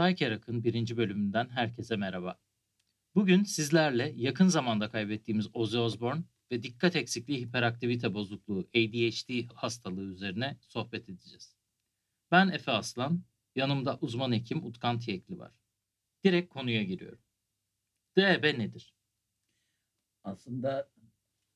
Saykerak'ın birinci bölümünden herkese merhaba. Bugün sizlerle yakın zamanda kaybettiğimiz Ozzy Osbourne ve dikkat eksikliği hiperaktivite bozukluğu ADHD hastalığı üzerine sohbet edeceğiz. Ben Efe Aslan, yanımda uzman hekim Utkan Tiyekli var. Direkt konuya giriyorum. DEB nedir? Aslında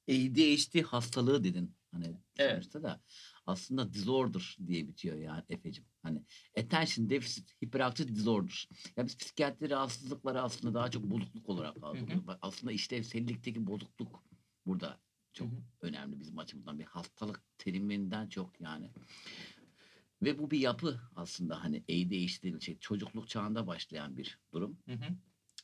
ADHD hastalığı dedin hani Evet. da aslında disorder diye bitiyor yani Efe'cim. Hani attention deficit hyperactive disorder. Ya biz psikiyatri rahatsızlıkları aslında daha çok bozukluk olarak algılıyoruz. Aslında işlevsellikteki bozukluk burada çok Hı hı. önemli bizim açımızdan bir hastalık teriminden çok yani. Ve bu bir yapı aslında hani ADHD şey çocukluk çağında başlayan bir durum Hı hı.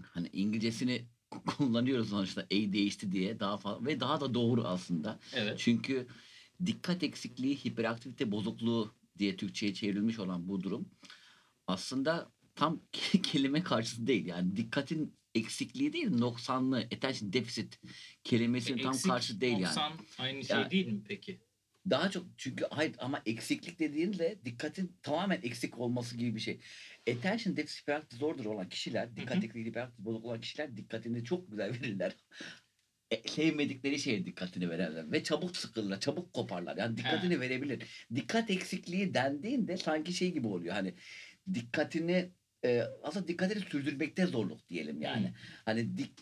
hani İngilizcesini kullanıyoruz sonuçta ADHD diye daha fazla ve daha da doğru aslında. Evet. Çünkü dikkat eksikliği, hiperaktivite bozukluğu diye Türkçe'ye çevrilmiş olan bu durum aslında tam kelime karşısı değil. Yani dikkatin eksikliği değil, noksanlığı, attention deficit kelimesinin tam Eksik, karşı değil yani. noksan aynı şey Yani- değil mi peki? Daha çok çünkü hayır ama eksiklik dediğinle dikkatin tamamen eksik olması gibi bir şey. Attention deficit hyperactive disorder olan kişiler, dikkat eksikliği hiperaktif bozuk olan kişiler dikkatini çok güzel verirler. E, sevmedikleri şeye dikkatini verirler ve çabuk sıkılırlar, çabuk koparlar. Yani dikkatini verebilir. Dikkat eksikliği dendiğinde sanki şey gibi oluyor. Hani dikkatini e, aslında dikkatini sürdürmekte zorluk diyelim yani. Hı. Hani dik,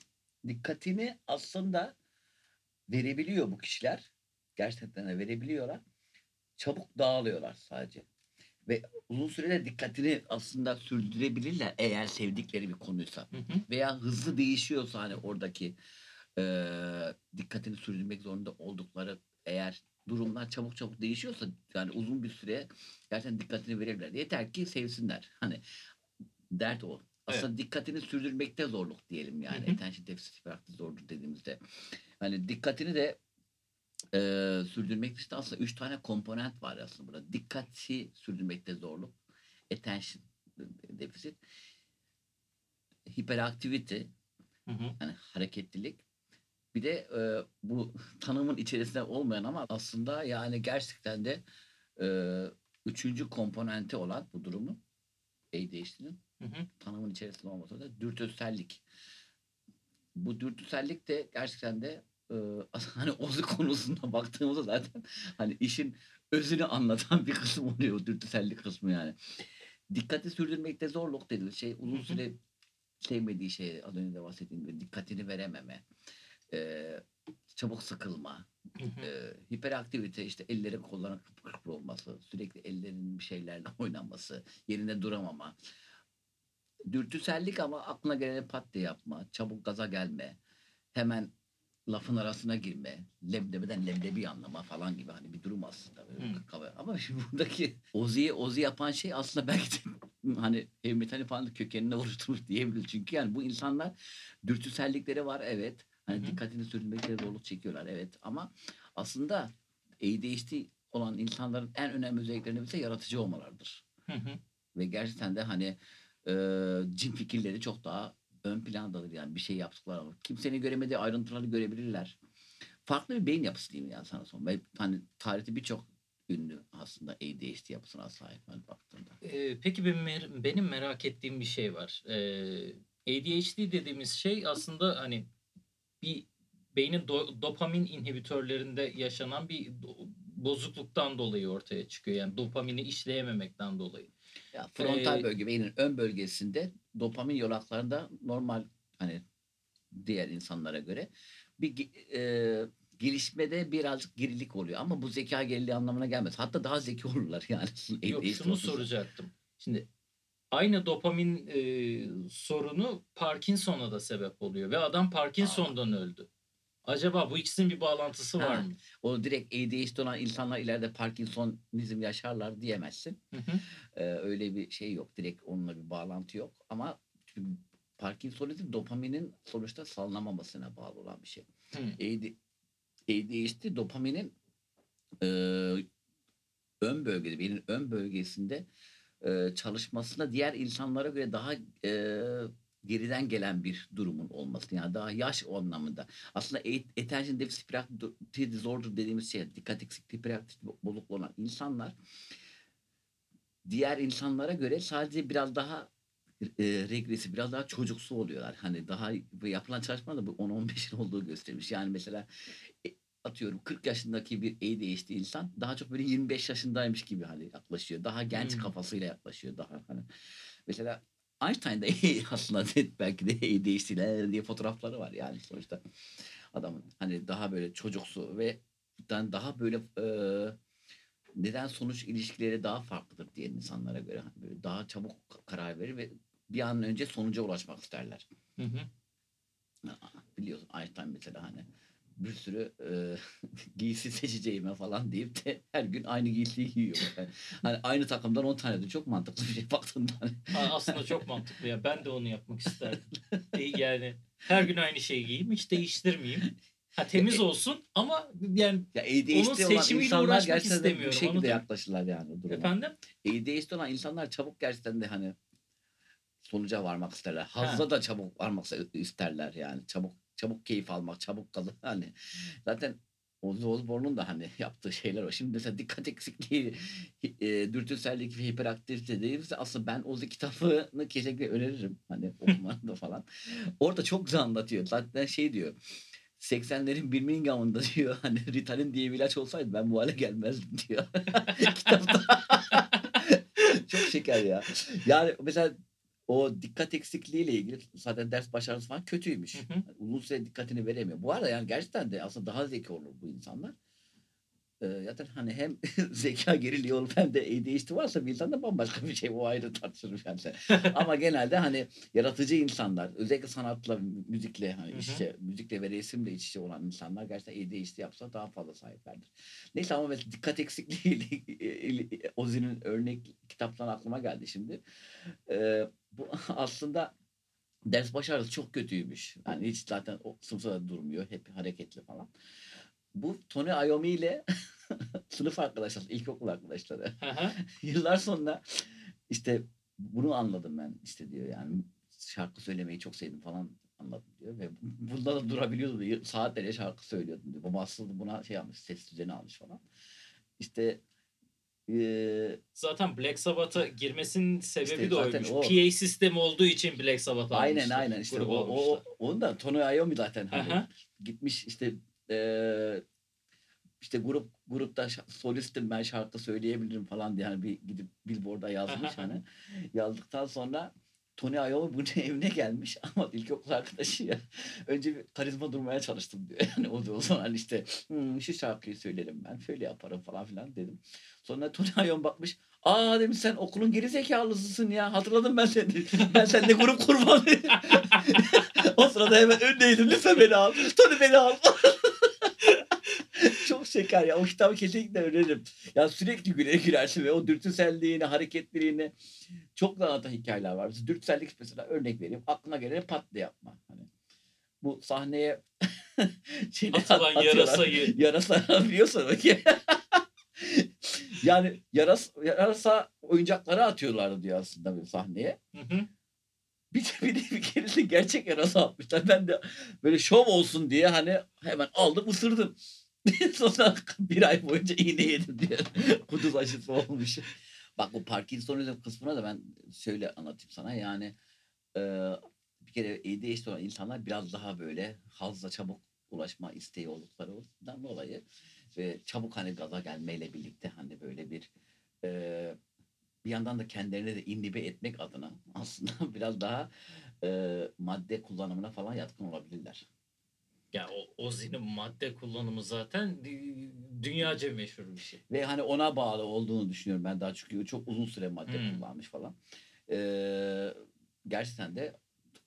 dikkatini aslında verebiliyor bu kişiler. Gerçekten de verebiliyorlar. Çabuk dağılıyorlar sadece. Ve uzun sürede dikkatini aslında sürdürebilirler eğer sevdikleri bir konuysa. Hı hı. Veya hızlı değişiyorsa hani oradaki eee, dikkatini sürdürmek zorunda oldukları eğer durumlar çabuk çabuk değişiyorsa yani uzun bir süre gerçekten dikkatini verebilirler. Yeter ki sevsinler. Hani dert o. Aslında dikkatini sürdürmekte zorluk diyelim yani. Attention deficit hyperactive zorluk dediğimizde. Hani dikkatini de eee sürdürmek işte aslında üç tane komponent var aslında burada. Dikkati sürdürmekte zorluk. Attention deficit. Hiperaktivite Hı hı. yani hareketlilik. Bir de e, bu tanımın içerisinde olmayan ama aslında yani gerçekten de e, üçüncü komponenti olan bu durumun ADHD'nin Hı hı. tanımın içerisinde olmasa da dürtüsellik. Bu dürtüsellik de gerçekten de e, hani ozu konusunda baktığımızda zaten hani işin özünü anlatan bir kısım oluyor dürtüsellik kısmı yani. Dikkati sürdürmekte zorluk dediği şey uzun Hı hı. süre sevmediği şey az önce de bahsettiğim gibi dikkatini verememe, e, çabuk sıkılma, Hı hı. e, hiperaktivite işte ellerin kolların kıpır kıpır olması, sürekli ellerinin bir şeylerle oynanması, yerinde duramama. Dürtüsellik ama aklına geleni pat diye yapma, çabuk gaza gelme, hemen lafın arasına girme, lebdebeden leblebi anlama falan gibi hani bir durum aslında. Böyle Ama şimdi buradaki Ozi'yi Ozi yapan şey aslında belki de hani heavy falan da kökenini oluşturmuş diyebiliriz. Çünkü yani bu insanlar dürtüsellikleri var evet. Hani dikkatini sürdürmekte zorluk çekiyorlar evet. Ama aslında ADHD olan insanların en önemli özelliklerinden birisi yaratıcı olmalarıdır. Hı hı. Ve gerçekten de hani e, cin fikirleri çok daha ön plandadır yani bir şey yaptıkları ama kimsenin göremediği ayrıntıları görebilirler. Farklı bir beyin yapısı diyeyim yani sana son. Ve hani tarihte birçok ünlü aslında ADHD yapısına sahip hani baktığında. Ee, peki benim, benim merak ettiğim bir şey var. Ee, ADHD dediğimiz şey aslında hani bir beynin do- dopamin inhibitörlerinde yaşanan bir do- bozukluktan dolayı ortaya çıkıyor. Yani dopamini işleyememekten dolayı. Ya frontal Ee, bölge beynin ön bölgesinde dopamin yolaklarında normal hani diğer insanlara göre bir e, gelişmede birazcık gerilik oluyor ama bu zeka geriliği anlamına gelmez. Hatta daha zeki olurlar yani. Yok şunu soracaktım. Şimdi aynı dopamin e, sorunu Parkinson'a da sebep oluyor ve adam Parkinson'dan öldü. Acaba bu ikisinin bir bağlantısı var Ha. mı? O direkt ADHD olan insanlar ileride Parkinsonizm yaşarlar diyemezsin. Hı hı. Ee, öyle bir şey yok. Direkt onunla bir bağlantı yok. Ama Parkinsonizm dopaminin sonuçta salınamamasına bağlı olan bir şey. Hı. AD, ADHD dopaminin e, ön bölgede, beynin ön bölgesinde e, çalışmasına diğer insanlara göre daha e, geriden gelen bir durumun olması. Yani daha yaş anlamında. Aslında attention deficit hyperactivity disorder dediğimiz şey, dikkat eksikliği hiperaktif bozukluğu olan insanlar diğer insanlara göre sadece biraz daha e, regresi biraz daha çocuksu oluyorlar. Hani daha yapılan çalışmalarda bu 10-15 yıl olduğu gösterilmiş. Yani mesela e, atıyorum 40 yaşındaki bir ADHD insan daha çok böyle 25 yaşındaymış gibi hani yaklaşıyor. Daha genç Hmm. kafasıyla yaklaşıyor. Daha hani mesela Einstein de aslında belki de ADHD'ler diye fotoğrafları var yani sonuçta adamın hani daha böyle çocuksu ve daha böyle e, neden sonuç ilişkileri daha farklıdır diye insanlara göre hani böyle daha çabuk karar verir ve bir an önce sonuca ulaşmak isterler. Hı hı. Biliyorsun Einstein mesela hani bir sürü e, giysi seçeceğime falan deyip de her gün aynı giysiyi giyiyor. Yani, hani aynı takımdan 10 tane de çok mantıklı bir şey baktığında. Ha, Aslında çok mantıklı ya. Ben de onu yapmak isterdim. E, yani her gün aynı şeyi giyeyim, hiç değiştirmeyeyim. Ha temiz olsun ama yani Ya olan seçimiyle insanlar uğraşmak gerçekten de bu istemiyorum, şekilde anladın mı? yaklaşırlar yani duruma. efendim ADHD olan insanlar çabuk gerçekten de hani sonuca varmak isterler. Hazza da çabuk varmak isterler yani. Çabuk çabuk keyif almak, çabuk kalır. Hani zaten Ozzy Osbourne'un da hani yaptığı şeyler o. Şimdi mesela dikkat eksikliği, e, dürtüsellik ve hiperaktivite değilse aslında ben Ozzy kitabını kesinlikle öneririm. Hani okumanı da falan. Orada çok güzel anlatıyor. Zaten şey diyor. 80'lerin Birmingham'ında diyor hani Ritalin diye bir ilaç olsaydı ben bu hale gelmezdim diyor. Kitapta. çok şeker ya. Yani mesela o dikkat eksikliğiyle ilgili zaten ders başarısı falan kötüymüş. Hı hı. Uzun süre dikkatini veremiyor. Bu arada yani gerçekten de aslında daha zeki olur bu insanlar. Ee, zaten hani hem zeka geriliği olup hem de ADHD varsa bir insanda bambaşka bir şey. O ayrı tartışılır yani. Ama genelde hani yaratıcı insanlar özellikle sanatla, müzikle hani iç içe, müzikle ve resimle iç içe olan insanlar gerçekten ADHD yapsa daha fazla sahiplerdir. Neyse ama mesela dikkat eksikliği Ozi'nin örnek kitaptan aklıma geldi şimdi. Ee, bu aslında ders başarısı çok kötüymüş. Yani hiç zaten o sınıfta durmuyor. Hep hareketli falan. Bu Tony Iommi ile sınıf arkadaşlar, ilkokul arkadaşları. Yıllar sonra işte bunu anladım ben işte diyor yani şarkı söylemeyi çok sevdim falan anladım diyor ve bunda da durabiliyordu diyor. Saatlerce şarkı söylüyordum diyor. Babası buna şey yapmış, ses düzeni almış falan. İşte zaten Black Sabbath'a girmesinin sebebi İşte de oymuş. o. PA sistemi olduğu için Black Sabbath aynen almışlar, aynen işte grubu o, o, da Tony Iommi zaten hani Aha. gitmiş işte eee işte grup grupta solistim ben şarkı söyleyebilirim falan diye hani bir gidip billboard'a yazmış hani yazdıktan sonra Tony Iommi bunun evine gelmiş ama ilkokul arkadaşı ya önce bir karizma durmaya çalıştım diyor. Yani o da o zaman işte "Hmm, şu şarkıyı söylerim ben şöyle yaparım falan filan dedim. Sonra Tony Iommi bakmış aa demiş sen okulun geri zekalısısın ya hatırladım ben seni. Ben seninle grup kurmam. o sırada hemen öndeydim lütfen beni al. Tony beni al. Şeker ya. O kitabı kesinlikle öneririm. Ya sürekli güle girersin ve o dürtüselliğini, hareketliliğini çok da anlatan hikayeler var. Mesela dürtüsellik mesela örnek vereyim. Aklına geleni pat diye yapma. Hani bu sahneye şeyini Atılan atıyorlar. yarasayı. Yarasa biliyorsun bakayım. yani yaras, yarasa oyuncakları atıyorlardı diyor aslında bir sahneye. Hı hı. Bir de bir, de bir keresi gerçek yarasa atmışlar. Ben de böyle şov olsun diye hani hemen aldım ısırdım. Sonra bir ay boyunca iğne yedim diye. Kuduz aşısı olmuş. Bak bu Parkinsonizm kısmına da ben şöyle anlatayım sana. Yani e, bir kere ADHD olan insanlar biraz daha böyle hazla çabuk ulaşma isteği olduklarından dolayı ve çabuk hani gaza gelmeyle birlikte hani böyle bir e, bir yandan da kendilerini de inhibe etmek adına aslında biraz daha e, madde kullanımına falan yatkın olabilirler. Ya o Ozzy'nin madde kullanımı zaten dü- dünyaca meşhur bir şey. Ve hani ona bağlı olduğunu düşünüyorum ben daha çünkü çok uzun süre madde Hmm. kullanmış falan. Ee, gerçekten de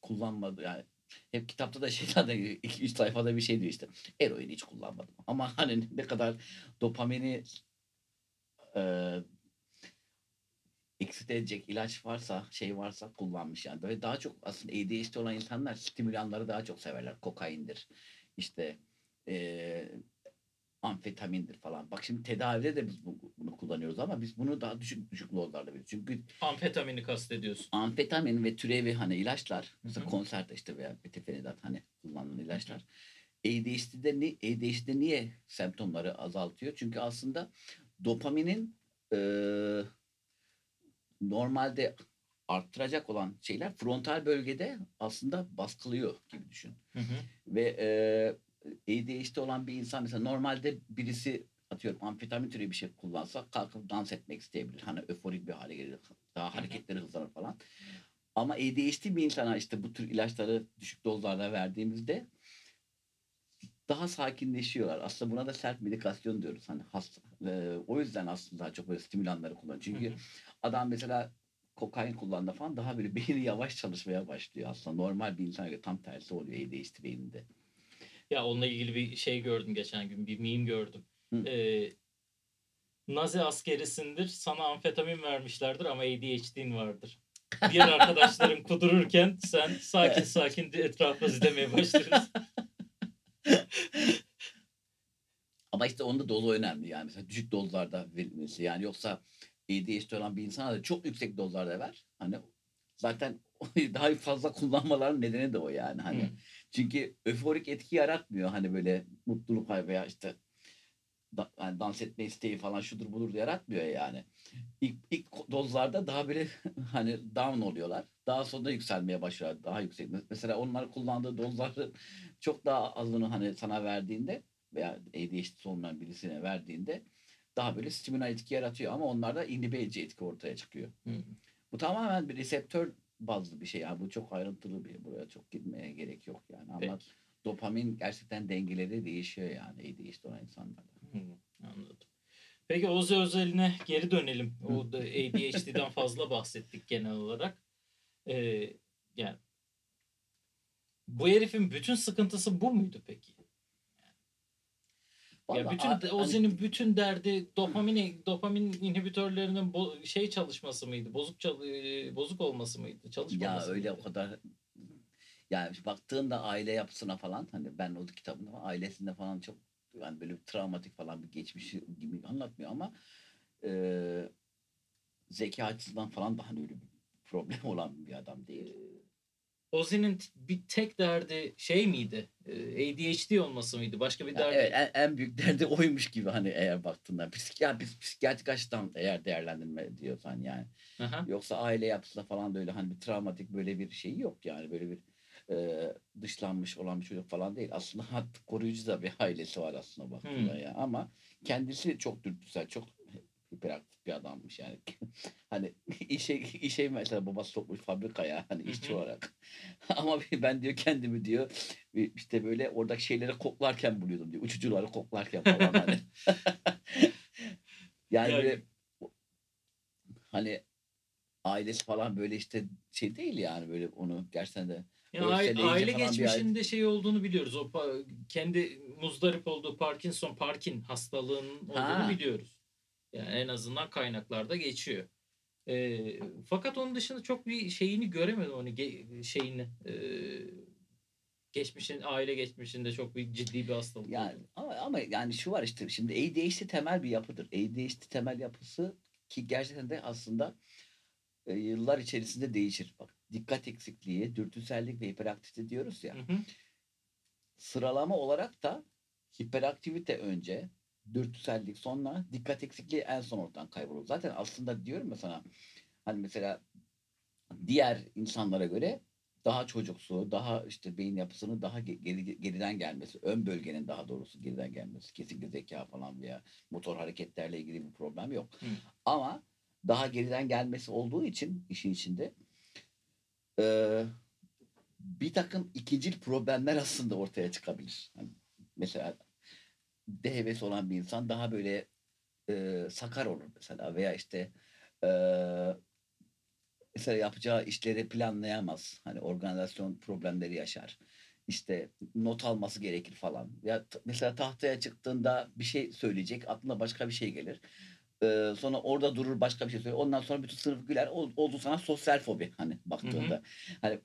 kullanmadı yani hep kitapta da şey zaten 2-3 sayfada bir şey diyor işte. Eroin hiç kullanmadım. Ama hani ne kadar dopamini e, eksit edecek ilaç varsa şey varsa kullanmış yani. Böyle daha çok aslında ADHD olan insanlar stimülanları daha çok severler. Kokaindir. İşte e, amfetamindir falan. Bak şimdi tedavide de biz bu- bunu kullanıyoruz ama biz bunu daha düşük düşük dozlarda veriyoruz. Çünkü Amfetamini kastediyorsun. amfetamin ve türevi hani ilaçlar mesela Hı hı. konserde işte veya betefenidat hani kullanılan ilaçlar ADHD'de, ni, ADHD'de niye semptomları azaltıyor? Çünkü aslında dopaminin eee, normalde arttıracak olan şeyler frontal bölgede aslında baskılıyor gibi düşün. Hı hı. Ve e, ADHD olan bir insan mesela normalde birisi atıyorum amfetamin türü bir şey kullansa kalkıp dans etmek isteyebilir. Hani öforik bir hale gelir. Daha hareketleri hızlanır falan. Ama ADHD bir insana işte bu tür ilaçları düşük dozlarda verdiğimizde daha sakinleşiyorlar. Aslında buna da sert medikasyon diyoruz. Hani hasta, e, o yüzden aslında daha çok böyle stimülanları kullanıyor. Çünkü Hı hı. adam mesela kokain kullandı falan daha böyle beyni yavaş çalışmaya başlıyor aslında. Normal bir insana göre tam tersi oluyor ADHD beyninde. Ya onunla ilgili bir şey gördüm geçen gün. Bir meme gördüm. Hı. Ee, Nazi askerisindir. Sana amfetamin vermişlerdir ama ADHD'in vardır. Diğer arkadaşların kudururken sen sakin sakin etrafa izlemeye başlıyorsun. Ama işte onda dozu önemli yani. Mesela düşük dozlarda verilmesi. Yani yoksa ADHD olan bir insana da çok yüksek dozlarda ver. Hani zaten daha fazla kullanmaların nedeni de o yani. Hani Hı. çünkü öforik etki yaratmıyor. Hani böyle mutluluk veya işte da, hani dans etme isteği falan şudur budur yaratmıyor yani. İlk, ilk dozlarda daha böyle hani down oluyorlar. Daha sonra yükselmeye başlıyor. Daha yüksek. Mesela onlar kullandığı dozları çok daha azını hani sana verdiğinde veya ADHD olmayan birisine verdiğinde daha böyle stimülan etki yaratıyor ama onlarda inhibe edici etki ortaya çıkıyor. Hı. Bu tamamen bir reseptör bazlı bir şey. Yani bu çok ayrıntılı bir buraya çok gitmeye gerek yok yani. Ama Peki. dopamin gerçekten dengeleri değişiyor yani ADHD olan insanlarda. Hı, Anladım. Peki Ozi özeline geri dönelim. O da ADHD'den fazla bahsettik genel olarak. Ee, yani bu herifin bütün sıkıntısı bu muydu peki? Ya bütün a- hani- Ozi'nin bütün derdi dopamin dopamin inhibitörlerinin bo- şey çalışması mıydı? Bozuk çal- bozuk olması mıydı? Ya Çalışmaması öyle o kadar yani baktığında aile yapısına falan hani ben o kitabında ailesinde falan çok yani böyle bir travmatik falan bir geçmişi gibi anlatmıyor ama e, zeka açısından falan da hani öyle bir problem olan bir adam değil. Ozi'nin t- bir tek derdi şey miydi? Ee, ADHD olması mıydı? Başka bir derdi evet en, en büyük derdi oymuş gibi hani eğer baktığında psikiyat biz psikiyatrik açıdan eğer değerlendirme diyorsan yani. Aha. Yoksa aile yapısında falan da öyle hani bir travmatik böyle bir şey yok yani böyle bir e, dışlanmış olan bir çocuk falan değil. Aslında hatta koruyucu da bir ailesi var aslında baktığında Hmm. ya. Ama kendisi çok dürtüsel, çok hiperaktif bir adammış yani. hani işe işe mesela babası sokmuş fabrikaya hani işçi olarak. Ama ben diyor kendimi diyor işte böyle oradaki şeyleri koklarken buluyordum diyor. Uçucuları koklarken falan hani. yani Yani- böyle hani ailesi falan böyle işte şey değil yani böyle onu gerçekten de Ya Böyle aile, seleyince aile geçmişinde şey olduğunu biliyoruz. O kendi muzdarip olduğu Parkinson, Parkin hastalığının olduğunu Ha. biliyoruz. Yani en azından kaynaklarda geçiyor. Ee, fakat onun dışında çok bir şeyini göremedim onu ge- şeyini. Ee, geçmişin aile geçmişinde çok bir ciddi bir hastalık. yani ama, ama yani şu var işte şimdi ADHD temel bir yapıdır. ADHD temel yapısı ki gerçekten de aslında e, yıllar içerisinde değişir. Bak dikkat eksikliği, dürtüsellik ve hiperaktivite diyoruz ya. Hı hı. Sıralama olarak da hiperaktivite önce, dürtüsellik sonra, dikkat eksikliği en son ortadan kaybolur. Zaten aslında diyorum ya sana hani mesela diğer insanlara göre daha çocuksu, daha işte beyin yapısının daha ge- geri, geriden gelmesi, ön bölgenin daha doğrusu geriden gelmesi, kesinlikle zeka falan veya motor hareketlerle ilgili bir problem yok. Hı. Ama daha geriden gelmesi olduğu için işin içinde eee, bir takım ikincil problemler aslında ortaya çıkabilir. Hani mesela DHB'si olan bir insan daha böyle eee, sakar olur mesela veya işte eee, mesela yapacağı işleri planlayamaz. Hani organizasyon problemleri yaşar. İşte not alması gerekir falan. Ya mesela tahtaya çıktığında bir şey söyleyecek, aklına başka bir şey gelir. Ee, sonra orada durur başka bir şey söyler. Ondan sonra bütün sınıf güler. Ol- Oldu sana sosyal fobi hani baktığında. Hani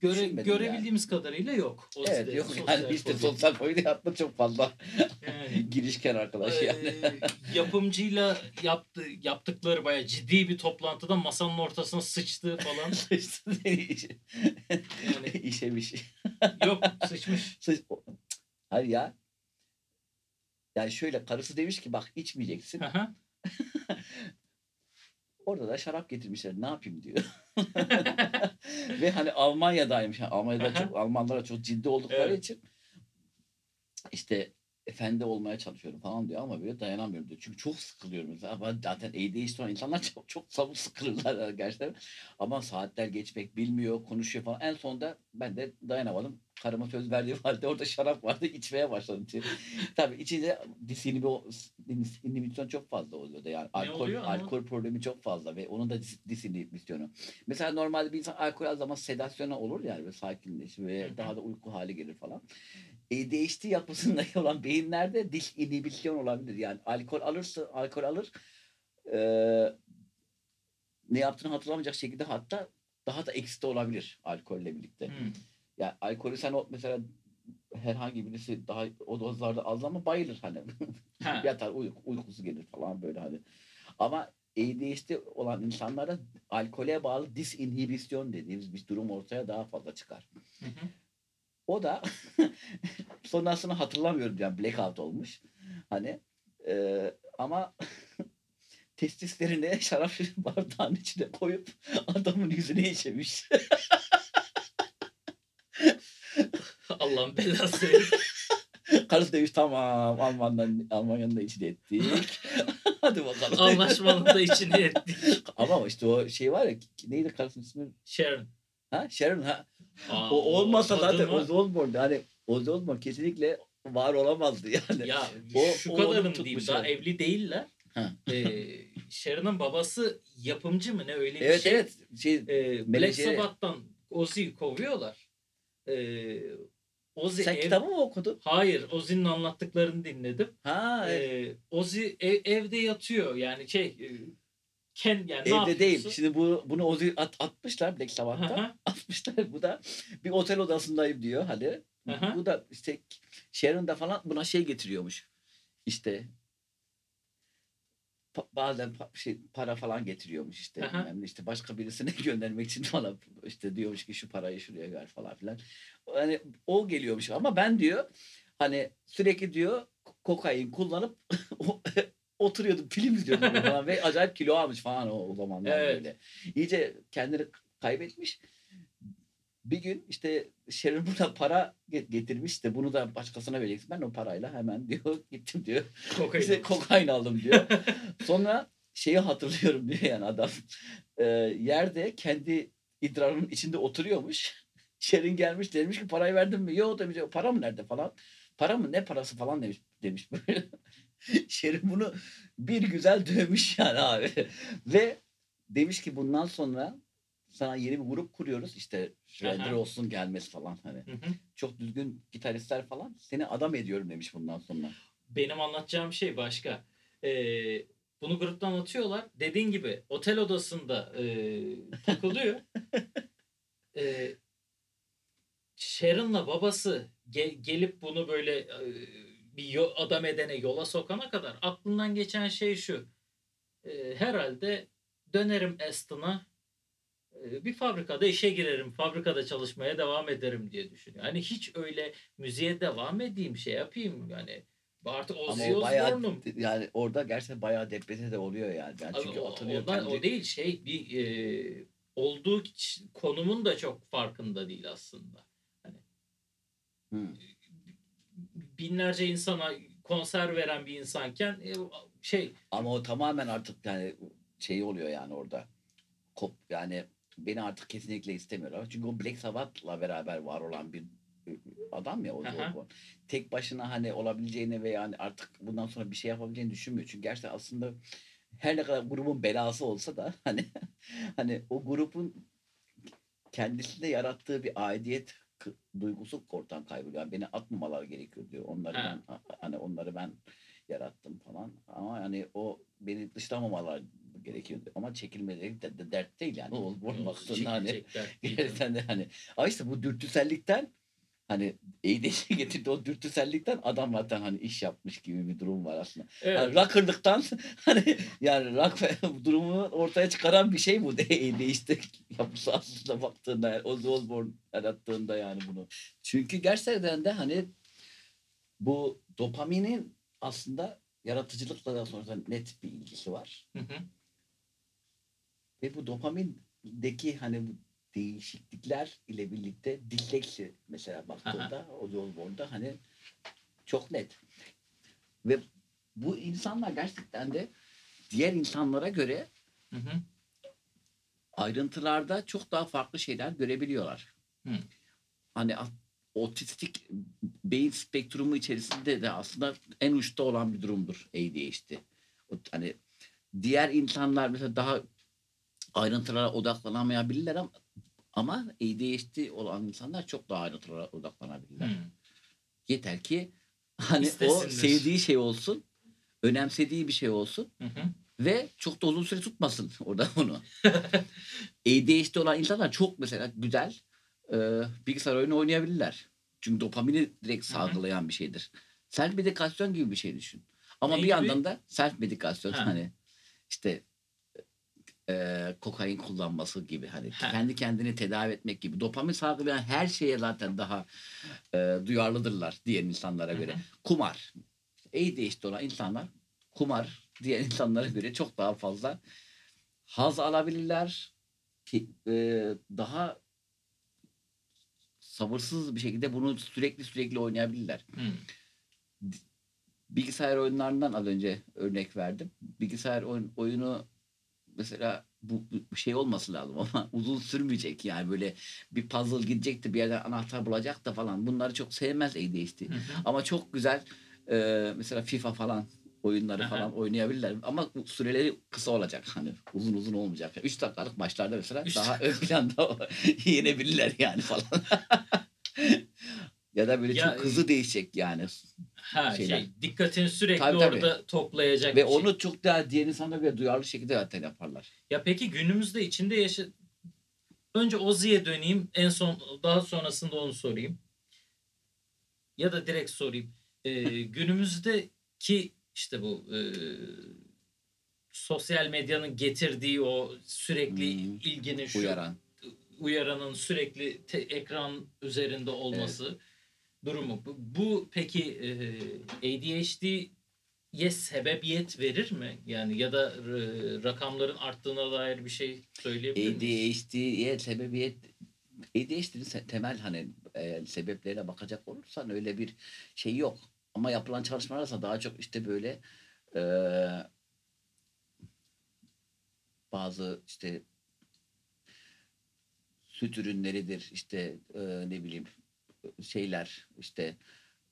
Göre, görebildiğimiz kadarıyla yok. O evet yok sosyal yani işte fobi. sosyal fobi de yapma çok fazla Yani, girişken arkadaş yani. Eee, yapımcıyla yaptı, yaptıkları bayağı ciddi bir toplantıda masanın ortasına sıçtı falan. İşte işe, Yani işe bir şey. yok sıçmış. Sıç- Hayır ya. Yani şöyle karısı demiş ki bak içmeyeceksin. Orada da şarap getirmişler. Ne yapayım diyor. Ve hani Almanya'daymış. Yani Almanya'da çok Almanlara çok ciddi oldukları Evet. için işte efendi olmaya çalışıyorum falan diyor ama böyle dayanamıyorum diyor. Çünkü çok sıkılıyorum mesela. Ben zaten ADHD olan insanlar çok çok çabuk sıkılırlar gerçekten. Ama saatler geçmek bilmiyor, konuşuyor falan. En sonunda ben de dayanamadım. Karıma söz verdiğim halde orada şarap vardı içmeye başladım. Tabii içinde disinibisyon çok fazla oluyor da yani alkol oluyor? Alkol problemi çok fazla ve onun da dis- disinhibisyonu. Mesela normalde bir insan alkol aldığı zaman sedasyona olur yani ve sakinleşir ve daha da uyku hali gelir falan. ADHD yapısında olan beyinlerde disinibisyon olabilir. Yani alkol alırsa alkol alır eee, ne yaptığını hatırlamayacak şekilde hatta daha da eksik olabilir alkolle birlikte. Hmm. Yani alkolü sen o mesela herhangi birisi daha o dozlarda aldı ama bayılır hani. Ha. Yatar uyku, uykusu gelir falan böyle hani. Ama ADHD olan insanlarda alkole bağlı disinhibisyon dediğimiz bir durum ortaya daha fazla çıkar. Hı hı. O da sonrasını hatırlamıyorum yani blackout olmuş. Hani e, ama testislerini şarap bardağının içine koyup adamın yüzüne işemiş. Allah'ın belası. Karısı demiş tamam Alman'dan Almanya'nın da içine ettik. Hadi bakalım. Anlaşmanın da içine ettik. Ama işte o şey var ya neydi karısının ismi? Sharon. Ha Sharon ha. Aa, O olmasa zaten var. Ozzy Osbourne hani Ozzy Osbourne kesinlikle var olamazdı yani. Ya O- şu o kadarını diyeyim daha yani. evli değiller. Ee, Sharon'ın babası yapımcı mı ne öyle bir evet şey. evet şey Ee, Black. Sabbath'tan Ozzy'yi kovuyorlar. Ee, Ozzy sen ev... kitabı mı okudun? Hayır, Ozzy'nin anlattıklarını dinledim. Ha evet. Ee, Ozzy ev- evde yatıyor yani şey e, Ken yani ne Evde değil. Şimdi bu bunu Ozzy at, atmışlar Black Sabbath'ta. Atmışlar. Bu da bir otel odasındayım diyor hani. Aha. Bu da işte Sharon da falan buna şey getiriyormuş. İşte pa- bazen pa- şey para falan getiriyormuş işte. Bilmem ne, işte başka birisine göndermek için falan işte diyormuş ki şu parayı şuraya ver falan filan. Hani o geliyormuş ama ben diyor hani sürekli diyor kokain kullanıp oturuyordum film izliyordum falan ve acayip kilo almış falan o, o zamanlar Evet. böyle. İyice kendini kaybetmiş. Bir gün işte Sharon buna para get- getirmiş de bunu da başkasına vereceksin. Ben o parayla hemen diyor gittim diyor. Kokain İşte kokain aldım diyor. Sonra şeyi hatırlıyorum diyor yani adam. Ee, yerde kendi idrarının içinde oturuyormuş. Sharon gelmiş demiş ki parayı verdin mi? Yok demiş. Para mı nerede falan. Para mı ne parası falan demiş demiş böyle. Sharon bunu bir güzel dövmüş yani abi. Ve demiş ki bundan sonra sana yeni bir grup kuruyoruz. İşte Shredder olsun gelmesi falan hani. Hı hı. Çok düzgün gitaristler falan. Seni adam ediyorum demiş bundan sonra. Benim anlatacağım şey başka. Ee, bunu gruptan atıyorlar. Dediğin gibi otel odasında e, takılıyor. ee, Sharon'la babası ge- gelip bunu böyle e, bir adam edene yola sokana kadar aklından geçen şey şu. Ee, herhalde dönerim Aston'a e, bir fabrikada işe girerim, fabrikada çalışmaya devam ederim diye düşünüyor. Hani hiç öyle müziğe devam edeyim, şey yapayım yani artık Ama Ozzy o bayağı yani orada gerçekten bayağı deprese de oluyor yani. Ben çünkü Abi, hatırlıyorum ondan, kendi- o değil şey bir e, olduğu konumun da çok farkında değil aslında. Hı. Binlerce insana konser veren bir insanken e, şey Ama o tamamen artık yani şey oluyor yani orada. Kop yani beni artık kesinlikle istemiyorlar. Çünkü o Black Sabbath'la beraber var olan bir adam ya o o- tek başına hani olabileceğini ve yani artık bundan sonra bir şey yapabileceğini düşünmüyor. Çünkü gerçekten aslında her ne kadar grubun belası olsa da hani hani o grubun kendisinde yarattığı bir aidiyet duygusu ortadan kayboluyor. Yani beni atmamalar gerekiyor diyor. Onları Ha. ben hani onları ben yarattım falan. Ama hani o beni dışlamamalar gerekiyor. Ama çekilmeleri de, de dert değil yani. O baktığında hani gerçekten de hani ama işte bu dürtüsellikten hani ADHD getirdi o dürtüsellikten adam zaten hani iş yapmış gibi bir durum var aslında. Evet. Yani rockerlıktan hani yani rock durumunu ortaya çıkaran bir şey bu ADHD yapısı aslında baktığında yani Ozzy Osbourne yarattığında yani bunu. Çünkü gerçekten de hani bu dopaminin aslında yaratıcılıkla da sonra net bir ilgisi var. Hı hı. Ve bu dopamindeki hani bu değişiklikler ile birlikte disleksi mesela baktığında o Osborne'da hani çok net. Ve bu insanlar gerçekten de diğer insanlara göre Hı hı. ayrıntılarda çok daha farklı şeyler görebiliyorlar. Hı. Hani otistik beyin spektrumu içerisinde de aslında en uçta olan bir durumdur ADHD. O, hani diğer insanlar mesela daha ayrıntılara odaklanamayabilirler ama ama ADHD olan insanlar çok daha ayrıntılara odaklanabilirler. Hı. Yeter ki hani o sevdiği şey olsun, önemsediği bir şey olsun Hı hı. ve çok da uzun süre tutmasın orada onu. ADHD olan insanlar çok mesela güzel e, bilgisayar oyunu oynayabilirler. Çünkü dopamini direkt salgılayan bir şeydir. Self medikasyon gibi bir şey düşün. Ama Ne bir gibi? yandan da self medikasyon Ha. hani işte e, kokain kullanması gibi hani Ha. kendi kendini tedavi etmek gibi dopamin salgılayan her şeye zaten daha e, duyarlıdırlar diğer insanlara Hı göre. hı. Kumar. ADHD olan insanlar kumar diğer insanlara göre çok daha fazla haz alabilirler. Ki, e, daha sabırsız bir şekilde bunu sürekli sürekli oynayabilirler. Hı. Bilgisayar oyunlarından az önce örnek verdim. Bilgisayar oyun, oyunu mesela bu, bu şey olması lazım ama uzun sürmeyecek yani böyle bir puzzle gidecek de bir yerden anahtar bulacak da falan bunları çok sevmez ADHD. Ama çok güzel e, mesela FIFA falan oyunları Aha. falan oynayabilirler. Ama süreleri kısa olacak. Hani uzun uzun olmayacak. 3 dakikalık maçlarda mesela Üç daha ön planda yenebilirler yani falan. ya da böyle Ya, çok hızlı değişecek yani. Ha Şeyler. şey dikkatini sürekli Tabii, tabii. orada toplayacak Ve şey. onu çok daha diğer insanlara göre duyarlı şekilde zaten yaparlar. Ya peki günümüzde içinde yaşa... Önce Ozi'ye döneyim. En son daha sonrasında onu sorayım. Ya da direkt sorayım. Ee, günümüzdeki işte bu e, sosyal medyanın getirdiği o sürekli Hmm. ilginin şu Uyaran. uyaranın sürekli te- ekran üzerinde olması durumu. Bu, bu peki e, ADHD'ye sebebiyet verir mi? Yani ya da e, rakamların arttığına dair bir şey söyleyebilir miyiz? ADHD'ye sebebiyet ADHD'nin temel hani e, sebeplerine bakacak olursan öyle bir şey yok. Ama yapılan çalışmalarsa daha çok işte böyle e, bazı işte süt ürünleridir işte e, ne bileyim şeyler işte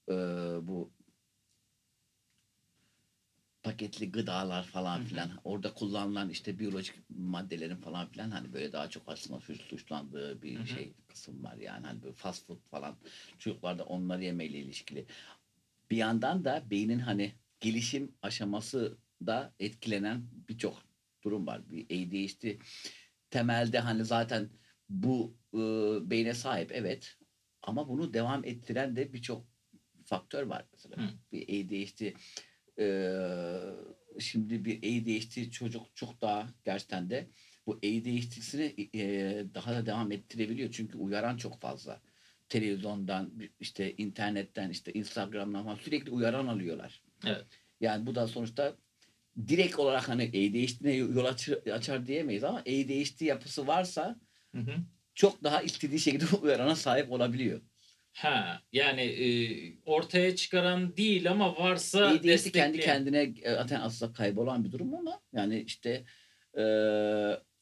e, bu paketli gıdalar falan Hı hı. filan orada kullanılan işte biyolojik maddelerin falan filan hani böyle daha çok aslında suç- suçlandığı bir Hı hı. şey kısım var yani hani böyle fast food falan çocuklarda onları yemeyle ilişkili. Bir yandan da beynin hani gelişim aşaması da etkilenen birçok durum var. Bir ADHD temelde hani zaten bu e, beyne sahip evet ama bunu devam ettiren de birçok faktör var mesela. Hı. Bir ADHD e, şimdi bir ADHD çocuk çok daha gerçekten de bu ADHD'sini e, daha da devam ettirebiliyor. Çünkü uyaran çok fazla. Televizyondan, işte internetten, işte Instagram'dan falan sürekli uyaran alıyorlar. Evet. Yani bu da sonuçta direkt olarak hani ADHD'ne yol açar, açar diyemeyiz ama ADHD yapısı varsa Hı hı. Çok daha istediği şekilde uyarana sahip olabiliyor. Ha yani e, ortaya çıkaran değil ama varsa ADHD kendi destekleyen. kendine e, zaten aslında kaybolan bir durum ama yani işte e,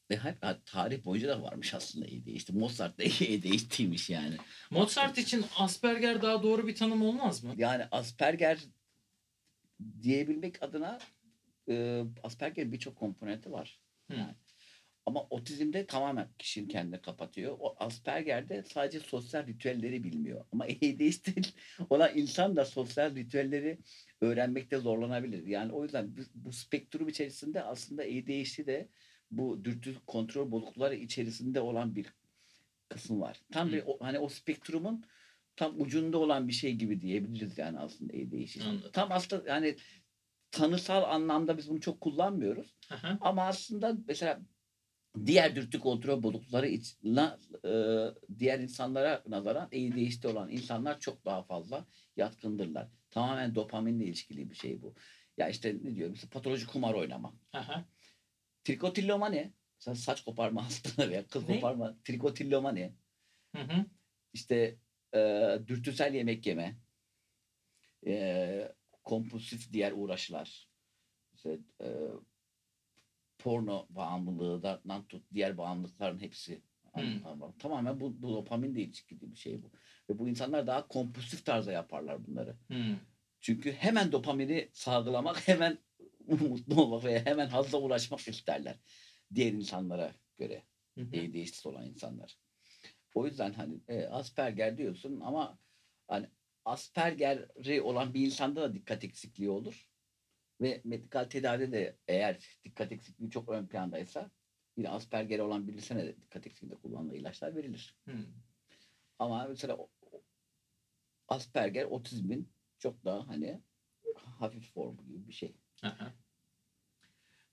e, ha, tarih boyunca da varmış aslında ADHD. Mozart da ADHD'ymiş yani. Mozart için Asperger daha doğru bir tanım olmaz mı? Yani Asperger diyebilmek adına e, Asperger birçok komponenti var. Yani. Ama otizmde tamamen kişinin kendini kapatıyor. O Asperger'de sadece sosyal ritüelleri bilmiyor. Ama ADHD olan insan da sosyal ritüelleri öğrenmekte zorlanabilir. Yani o yüzden bu, spektrum içerisinde aslında ADHD de bu dürtü kontrol bozuklukları içerisinde olan bir kısım var. Tam bir o, hani o spektrumun tam ucunda olan bir şey gibi diyebiliriz yani aslında ADHD. Anladım. Tam aslında yani tanısal anlamda biz bunu çok kullanmıyoruz. Hı. Ama aslında mesela diğer dürtü kontrol bozuklukları iç- la- e, diğer insanlara nazaran ADHD olan insanlar çok daha fazla yatkındırlar. Tamamen dopaminle ilişkili bir şey bu. Ya işte ne diyor? Mesela patolojik kumar oynama. Hı. Trikotilloma ne? Sen saç koparma hastalığı veya kıl Ne? koparma, trikotilloma ne? Hı hı. İşte e, dürtüsel yemek yeme, e, kompulsif diğer uğraşlar, işte, e, porno bağımlılığından tut diğer bağımlılıkların hepsi. Hmm. Ama Tamamen bu, bu dopaminle ilişkili bir şey bu. Ve bu insanlar daha kompulsif tarzda yaparlar bunları. Hı. Çünkü hemen dopamini salgılamak, hemen mutlu olmak veya hemen hazla ulaşmak isterler. Diğer insanlara göre. Hı olan insanlar. O yüzden hani e, Asperger diyorsun ama hani Asperger'i olan bir insanda da dikkat eksikliği olur. Ve medikal tedavide de eğer dikkat eksikliği çok ön plandaysa yine Asperger olan birisine de dikkat eksikliğinde kullanılan ilaçlar verilir. Hı. Ama mesela Asperger otizmin çok daha hani hafif formu gibi bir şey. Aha.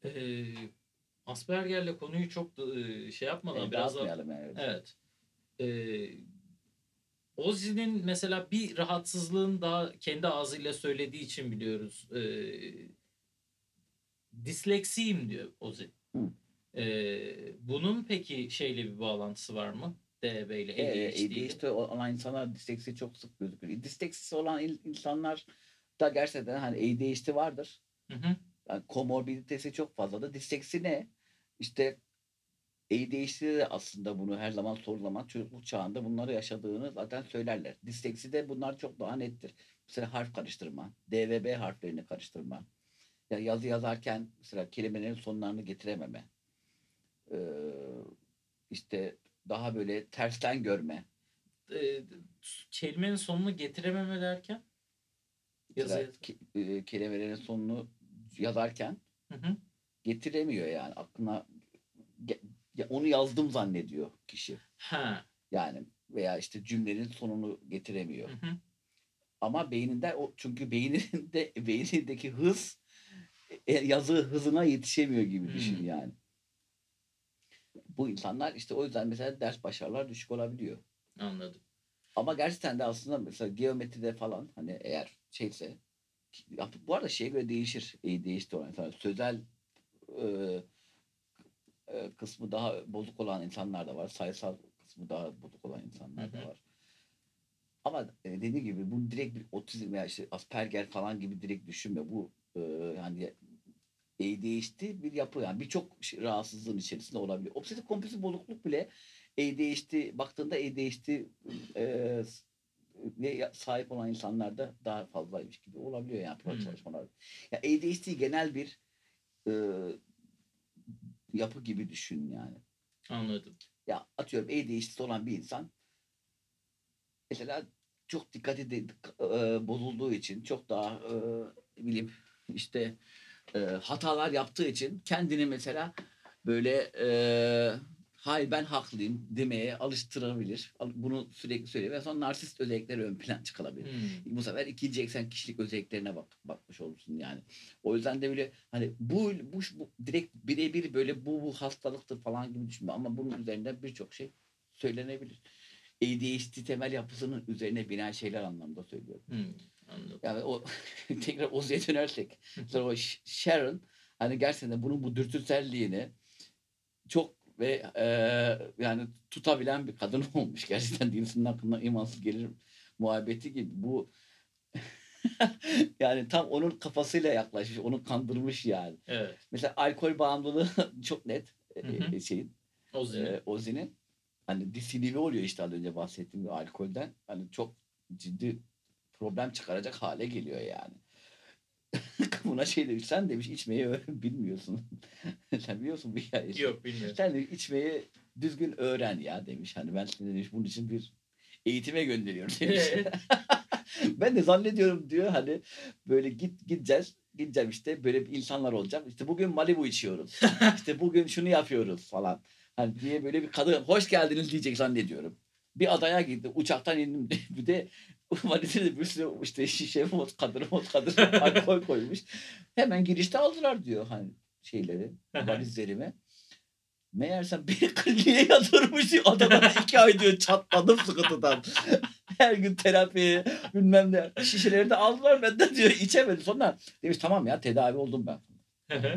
Ee, Asperger'le konuyu çok da, e, şey yapmadan E, biraz da dağıtmayalım yani. evet. Ee, Ozzy'nin mesela bir rahatsızlığın daha kendi ağzıyla söylediği için biliyoruz. Ee, disleksiyim diyor. Hı. Ee, bunun peki şeyle bir bağlantısı var mı? DB ile ADHD? ADHD olan insanlar disleksi çok sık gözükür. Disleksisi olan insanlar da gerçekten hani ADHD vardır. Hı hı. Yani komorbiditesi çok fazladır. Disleksi ne? İşte ADHD'de de aslında bunu her zaman sorulamaz. Çocukluk çağında bunları yaşadığını zaten söylerler. Disleksi de bunlar çok daha nettir. Mesela harf karıştırma, D ve B harflerini karıştırma. Ya yazı yazarken mesela kelimelerin sonlarını getirememe. Ee, işte daha böyle tersten görme. Ee, kelimenin sonunu getirememe derken? Yazı. ke- e, kelimelerin sonunu yazarken Hı hı. getiremiyor yani aklına ge- ya onu yazdım zannediyor kişi. Ha. Yani veya işte cümlenin sonunu getiremiyor. Hı hı. Ama beyninde o çünkü beyninde beynindeki hız yazı hızına yetişemiyor gibi düşün Hmm. yani. Bu insanlar işte o yüzden mesela ders başarılar düşük olabiliyor. Anladım. Ama gerçekten de aslında mesela geometride falan hani eğer şeyse ya bu arada şeye göre değişir. E, değişti olan insanlar. Sözel e, e, kısmı daha bozuk olan insanlar da var. Sayısal kısmı daha bozuk olan insanlar da var. Ama e, dediğim gibi bu direkt bir otizm veya işte Asperger falan gibi direkt düşünme. Bu e, yani ADHD bir yapı yani birçok şey- rahatsızlığın içerisinde olabilir. Obsesif kompulsif bozukluk bile ADHD baktığında ADHD e, ne ya- sahip olan insanlarda daha fazlaymış gibi olabiliyor yani Hmm. çalışmalar. Ya ADHD genel bir e, yapı gibi düşün yani. Anladım. Ya atıyorum ADHD olan bir insan mesela çok dikkati de, e, bozulduğu için çok daha e, bileyim işte e, hatalar yaptığı için kendini mesela böyle e, hayır ben haklıyım demeye alıştırabilir. Al- Bunu sürekli söylüyor ve sonra narsist özellikleri ön plan çıkılabilir. Hmm. Bu sefer ikinci eksen kişilik özelliklerine bak, bakmış olursun yani. O yüzden de böyle hani bu, bu, bu direkt birebir böyle bu, bu hastalıktır falan gibi düşünme ama bunun üzerinde birçok şey söylenebilir. ADHD temel yapısının üzerine binen şeyler anlamda söylüyorum. Hmm. Anladım. Yani o tekrar Ozzy'ye dönersek sonra o Sh- Sharon hani gerçekten bunun bu dürtüselliğini çok ve e, yani tutabilen bir kadın olmuş. Gerçekten dinsinin hakkında imansız gelir muhabbeti gibi. Bu yani tam onun kafasıyla yaklaşmış. Onu kandırmış yani. Evet. Mesela alkol bağımlılığı çok net e, Hı hı. e, şeyin Ozzy'nin. e. Hani disilivi oluyor işte az önce bahsettiğim gibi alkolden. Hani çok ciddi problem çıkaracak hale geliyor yani. Buna şey demiş sen demiş içmeyi bilmiyorsun. sen biliyorsun bu hikayeyi. Yok bilmiyorum. Sen de içmeyi düzgün öğren ya demiş. Hani ben seni demiş bunun için bir eğitime gönderiyorum demiş. Ben de zannediyorum diyor hani böyle git gideceğiz. Gideceğim işte böyle bir insanlar olacak. İşte bugün Malibu içiyoruz. işte bugün şunu yapıyoruz falan. Hani diye böyle bir kadın hoş geldiniz diyecek zannediyorum. Bir adaya gitti. Uçaktan indim. bir de valizine bir sürü işte şişe mod kadın mod kadın alkol koymuş. Hemen girişte aldılar diyor hani şeyleri valizlerimi. Meğersem beni kliniğe yatırmış. Adada iki ay diyor çatladım sıkıntıdan. Her gün terapi bilmem ne. Şişeleri de aldılar benden diyor içemedim. Sonra demiş tamam ya tedavi oldum ben.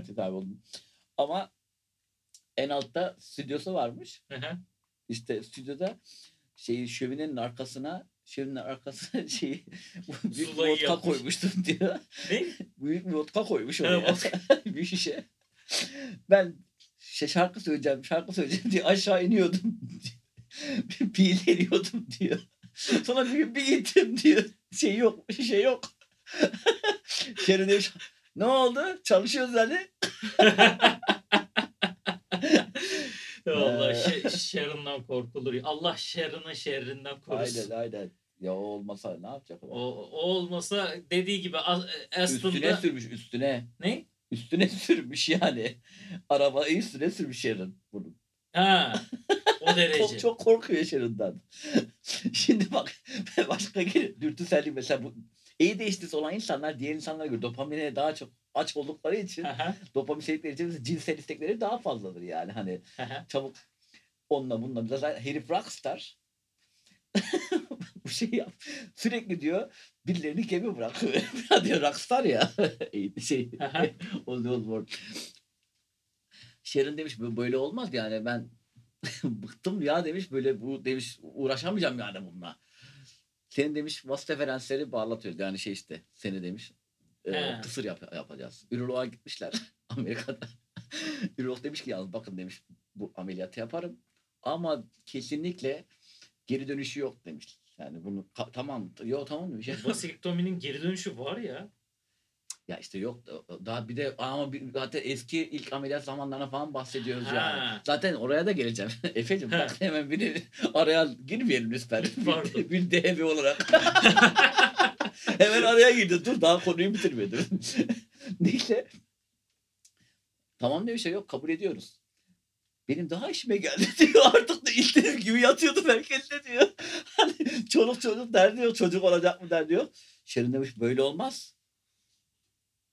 tedavi oldum. Ama En altta stüdyosu varmış. İşte stüdyoda şeyi şöminenin arkasına şöminenin arkasına şeyi büyük Zulayı vodka yapmış. koymuştum diyor. Ne? Büyük bir vodka koymuş oraya. bir şişe. Ben şey şarkı söyleyeceğim, şarkı söyleyeceğim diye aşağı iniyordum. bir piğleniyordum diyor. Sonra bir gün bir gittim diyor. Şey yok, şişe yok. Şeri demiş, ne oldu? Çalışıyoruz hani. Allah şe- şerrinden korkulur. Allah şerrinin şerrinden korusun. Aynen aynen. Ya o olmasa ne yapacak? O, o olmasa dediği gibi as- aslında Üstüne sürmüş üstüne. ne? Üstüne sürmüş yani. Arabayı üstüne sürmüş Sharon bunun. Ha. O derece. Çok, çok korkuyor Sharon'dan. Şimdi bak başka bir dürtüsellik mesela bu ADHD'si olan insanlar diğer insanlara göre dopamine daha çok aç oldukları için Aha, dopamin sevdikleri için cinsel istekleri daha fazladır yani. Hani aha. çabuk onunla bununla biraz herif rockstar. Bu şeyi yap. Sürekli diyor birilerini gemi bırakıyor. diyor rockstar ya. şey Aha. Ozzy Osbourne. Sharon demiş "Bu böyle olmaz yani ben bıktım ya demiş böyle bu demiş uğraşamayacağım yani bununla. Senin demiş vas referansları bağlatıyoruz yani şey işte seni demiş e, He. kısır yap, yapacağız. Üroloğa gitmişler Amerika'da. Ürolog demiş ki yalnız bakın demiş bu ameliyatı yaparım ama kesinlikle geri dönüşü yok demiş. Yani bunu tamam yok tamam demiş. Vasektominin geri dönüşü var ya. Ya işte yok da- daha bir de ama bir, zaten eski ilk ameliyat zamanlarına falan bahsediyoruz yani. Ha. Zaten oraya da geleceğim. Efe'cim bak hemen beni araya girmeyelim lütfen. Pardon. bir, DB olarak. hemen araya girdi. Dur daha konuyu bitirmedim. Neyse. Tamam diyor bir şey yok kabul ediyoruz. Benim daha işime geldi diyor. Artık da istediğim gibi yatıyordu merkezde diyor. Hani çoluk çocuk der diyor. Çocuk olacak mı der diyor. Şerin demiş böyle olmaz.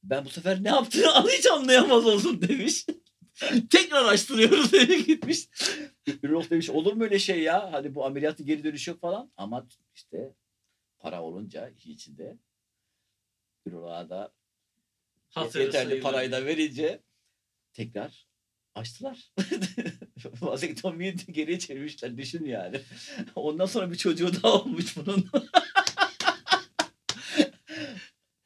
Ben bu sefer ne yaptığını hiç anlayamaz oldum demiş. Tekrar araştırıyoruz demiş gitmiş. Ürolog demiş olur mu öyle şey ya? Hani bu ameliyatı geri dönüş yok falan. Ama işte para olunca içinde üroloğa da Hatırı yeterli sayılır. parayı da verince tekrar açtılar. Vasektomiyi de geriye çevirmişler düşün yani. Ondan sonra bir çocuğu daha olmuş bunun.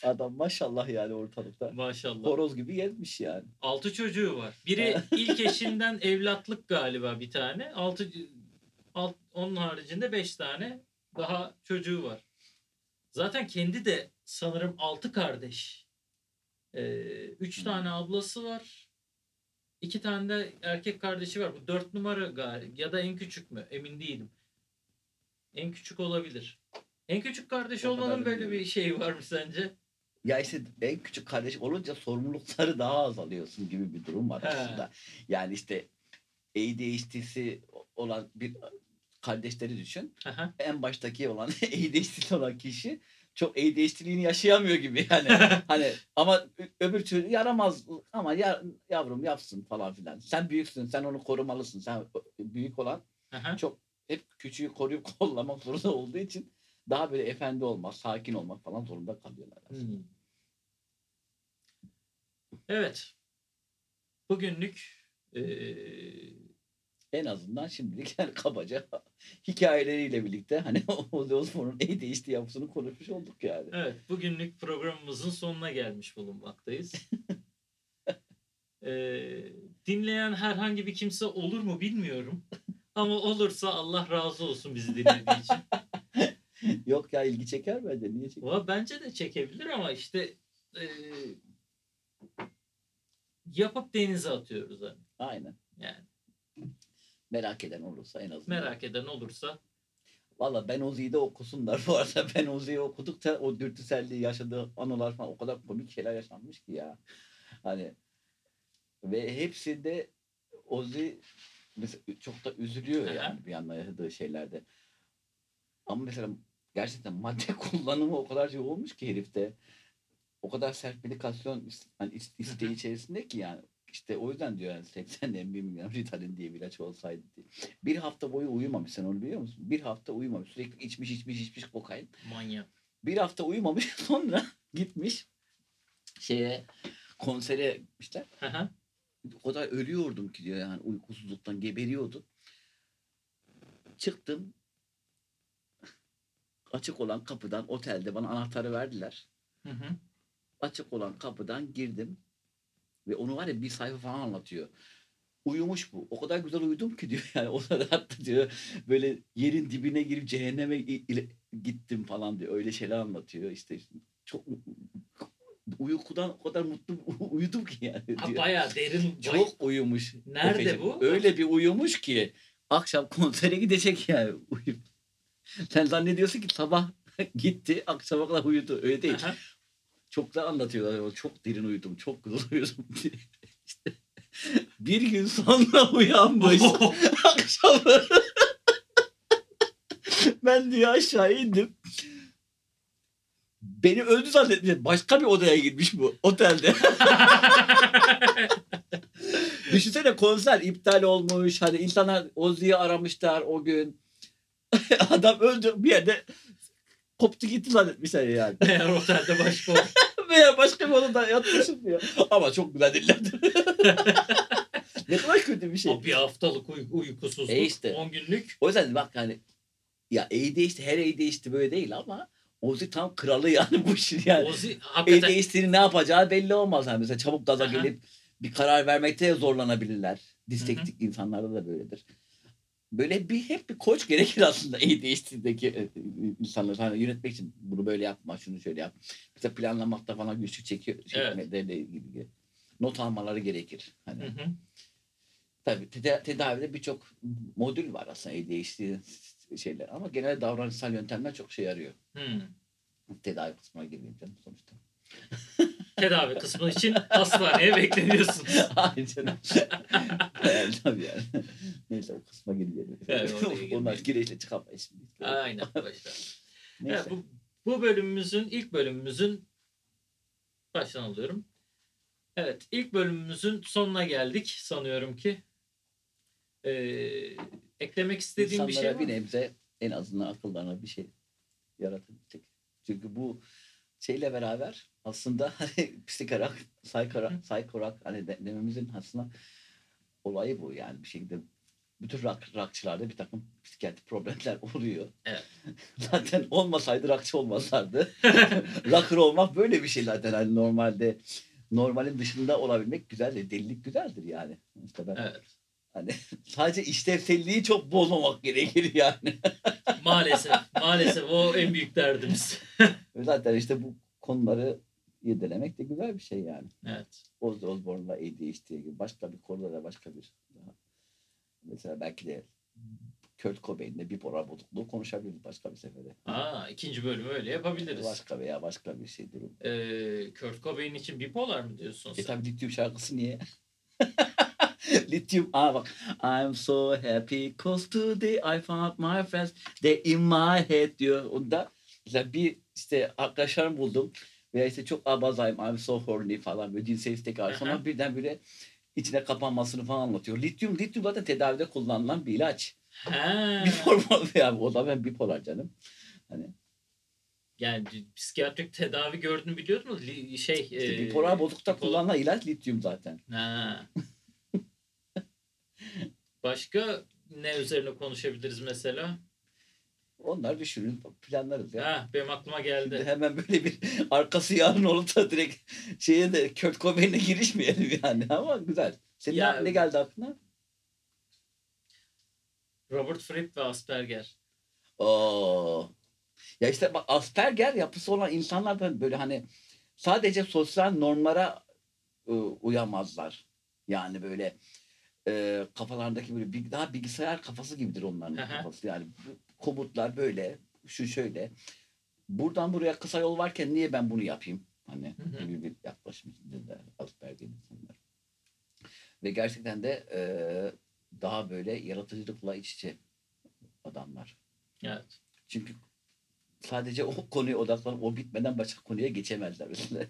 Adam maşallah yani ortalıkta. Maşallah. Horoz gibi gezmiş yani. Altı çocuğu var. Biri ilk eşinden evlatlık galiba bir tane. Altı, alt, onun haricinde beş tane daha çocuğu var. Zaten kendi de sanırım altı kardeş. Ee, üç tane ablası var. İki tane de erkek kardeşi var. Bu dört numara galiba. Ya da en küçük mü? Emin değilim. En küçük olabilir. En küçük kardeş O olmanın böyle bir şeyi var mı sence? Ya işte en küçük kardeş olunca sorumlulukları daha az alıyorsun gibi bir durum var He. aslında. Yani işte ADHD'si olan bir kardeşleri düşün. Aha. En baştaki olan ADHD'si olan kişi çok ADHD'liğini yaşayamıyor gibi yani. hani ama öbür türlü yaramaz ama ya, yavrum yapsın falan filan. Sen büyüksün, sen onu korumalısın. Sen büyük olan Aha. çok hep küçüğü koruyup kollamak zorunda olduğu için daha böyle efendi olmak, sakin olmak falan zorunda kalıyorlar. Hmm. Evet. Bugünlük eee, En azından şimdilik yani kabaca hikayeleriyle birlikte hani Ozzy Osbourne'un ADHD yapısını konuşmuş olduk yani. evet bugünlük programımızın sonuna gelmiş bulunmaktayız. Eee, dinleyen herhangi bir kimse olur mu bilmiyorum. Ama olursa Allah razı olsun bizi dinlediği için. Yok ya ilgi çeker bence. Niye çeker? Valla bence de çekebilir ama işte eee, yapıp denize atıyoruz hani. Aynen. Yani Merak eden olursa en azından. merak eden olursa Valla Ben Ozzy'yi de okusunlar bu arada. Ben Ozzy'yi okudukça o dürtüselliği yaşadığı anılar falan o kadar komik şeyler yaşanmış ki ya. Hani ve hepsinde Ozzy mesela çok da üzülüyor yani bir yandan yaşadığı şeylerde. Ama mesela gerçekten madde kullanımı o kadar olmuş ki herifte. O kadar sert medikasyon hani is- isteği içerisinde ki yani. İşte o yüzden diyor yani 80'den 1 milyon Ritalin diye bir ilaç olsaydı diye. Bir hafta boyu uyumamış sen onu biliyor musun? Bir hafta uyumamış. Sürekli içmiş içmiş içmiş kokain. manyak. Bir hafta uyumamış sonra gitmiş şeye konsere gitmişler. Aha. O kadar ölüyordum ki diyor yani uykusuzluktan geberiyordum. Çıktım. Açık olan kapıdan otelde bana anahtarı verdiler. Hı hı. Açık olan kapıdan girdim. Ve onu var ya bir sayfa falan anlatıyor. Uyumuş bu. O kadar güzel uyudum ki diyor yani. O kadar hatta diyor böyle yerin dibine girip cehenneme gittim falan diyor. Öyle şeyler anlatıyor. İşte çok uykudan o kadar mutlu uyudum ki yani Ha, diyor. bayağı derin. Çok uyumuş. Nerede Efe'cim. bu? Öyle bir uyumuş ki akşam konsere gidecek yani. Uyum. Sen zannediyorsun ki sabah gitti akşama kadar uyudu. Öyle değil. Aha. Çok da anlatıyorlar. Çok derin uyudum. Çok güzel uyudum diye. İşte bir gün sonra uyanmış. akşam ben diye aşağı indim. Beni öldü zannetmiş. Başka bir odaya girmiş bu otelde. Düşünsene konser iptal olmuş. Hani insanlar Ozzy'yi aramışlar o gün. Adam öldü bir yerde koptu gitti zannetmişler yani. Meğer otelde başka olmuş. Veya başka bir odada yatmışım diyor. Ama çok güzel dinledim. ne kadar kötü bir şey. O bir haftalık uy- uykusuzluk. E işte. 10 günlük. O yüzden bak hani ya ADHD her ADHD böyle değil ama Ozzy tam kralı yani bu işin yani. Ozi hakikaten ADHD'nin ne yapacağı belli olmaz. Yani mesela çabuk gaza gelip bir karar vermekte zorlanabilirler. Distektik insanlarda da böyledir. Böyle bir hep bir koç gerekir aslında ADHD'deki e, insanlar. Hani yönetmek için bunu böyle yapma, şunu şöyle yap. Mesela planlamakta falan güçlük çekiyor. Evet. Çekmelerle ilgili. Not almaları gerekir. Hani Hı hı. Tabii teda- tedavide birçok modül var aslında ADHD şeyler ama genel davranışsal yöntemler çok şey yarıyor. Hmm. Tedavi kısmına girmeyeyim canım sonuçta. Tedavi kısmı için hastaneye bekleniyorsun. Hayır canım. yani, tabii yani. Neyse o kısma girmeyelim. Evet. Onlar gireyle çıkamayız şimdi. Aynen. Neyse. Evet, bu, bu bölümümüzün, ilk bölümümüzün baştan alıyorum. Evet, ilk bölümümüzün sonuna geldik sanıyorum ki. Ee, eklemek istediğim bir şey var bir nebze en azından akıllarına bir şey yaratabilecek. Çünkü bu şeyle beraber aslında hani psikorak, saykorak, saykorak hani de- dememizin aslında olayı bu yani bir şekilde bütün rak, rakçılarda bir takım psikiyatrik problemler oluyor. Evet. zaten olmasaydı rakçı olmazlardı. Rocker olmak böyle bir şey zaten hani normalde normalin dışında olabilmek güzel de delilik güzeldir yani. İşte ben Evet. hani sadece işlevselliği çok bozmamak gerekir yani. Maalesef, maalesef o en büyük derdimiz. Zaten işte bu konuları irdelemek de güzel bir şey yani. Evet. Ozzy Osbourne'la ADHD gibi başka bir konuda da başka bir daha. Mesela belki de Kurt Cobain'le bipolar bozukluğu konuşabiliriz başka bir sefere. Aa, ikinci bölümü öyle yapabiliriz. Başka veya başka bir şey durum. Ee, Kurt Cobain için bipolar mı diyorsun E sen? tabi Lithium şarkısı niye? Lithium. Aa bak. I'm so happy cause today I found my friends. They in my head diyor. Onda mesela bir işte arkadaşlarım buldum. Veya işte çok abazayım. I'm so horny falan. Böyle cinsel istek var. Sonra Aha. İçine kapanmasını falan anlatıyor. Lityum, lityum zaten tedavide kullanılan bir ilaç. Ha. Bipolar yani o da ben bipolar canım. Hani Yani psikiyatrik tedavi gördüğünü biliyor musun? Li- Şey, işte e, bipolar bozuklukta bipolar- kullanılan ilaç lityum zaten. Ha. Başka ne üzerine konuşabiliriz mesela? Onlar düşünün planlarız ya. Ha, benim aklıma Şimdi geldi. hemen böyle bir arkası yarın olup da direkt şeye de Kurt Cobain'e girişmeyelim yani ama güzel. Senin Ya- ne geldi aklına? Robert Fripp ve Asperger. Oo. Ya işte bak Asperger yapısı olan insanlar da böyle hani sadece sosyal normlara e, uyamazlar. Yani böyle e, kafalarındaki böyle bir, daha bilgisayar kafası gibidir onların Aha. kafası. Yani komutlar böyle, şu şöyle. Buradan buraya kısa yol varken niye ben bunu yapayım? Hani gibi bir yaklaşım Asperger insanlar. Ve gerçekten de e, daha böyle yaratıcılıkla iç içe adamlar. Evet. Çünkü sadece o konuya odaklanıp o bitmeden başka konuya geçemezler.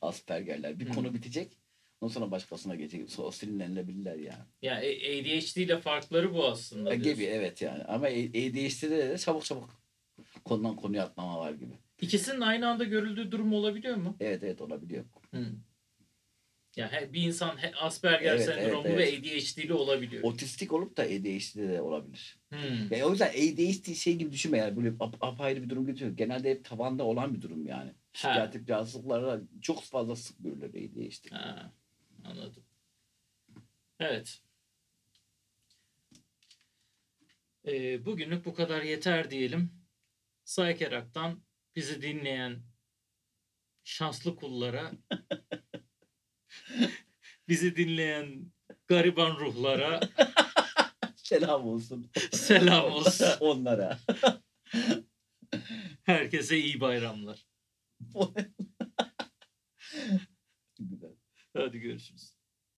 Aspergerler. Bir Hı. konu bitecek. Ondan sonra başkasına geçecek. Sonra sinirlenilebilirler yani. Yani ADHD ile farkları bu aslında. E, gibi evet yani. Ama ADHD'de de çabuk çabuk konudan konuya atlama var gibi. İkisinin aynı anda görüldüğü durum olabiliyor mu? Evet evet olabiliyor. Hı. Yani bir insan Asperger Evet, sendromu evet, ve ADHD'li olabiliyor. Otistik olup da ADHD de olabilir. Hmm. Yani o yüzden ADHD şey gibi düşünme yani böyle ap- apayrı bir durum getiriyor. Genelde hep tabanda olan bir durum yani. Psikiyatrik rahatsızlıklara çok fazla sık görülür ADHD. Ha, anladım. Evet. Ee, bugünlük bu kadar yeter diyelim. Saykerak'tan bizi dinleyen şanslı kullara, bizi dinleyen gariban ruhlara Selam olsun. selam olsun. Onlara. Herkese iyi bayramlar. Hadi görüşürüz.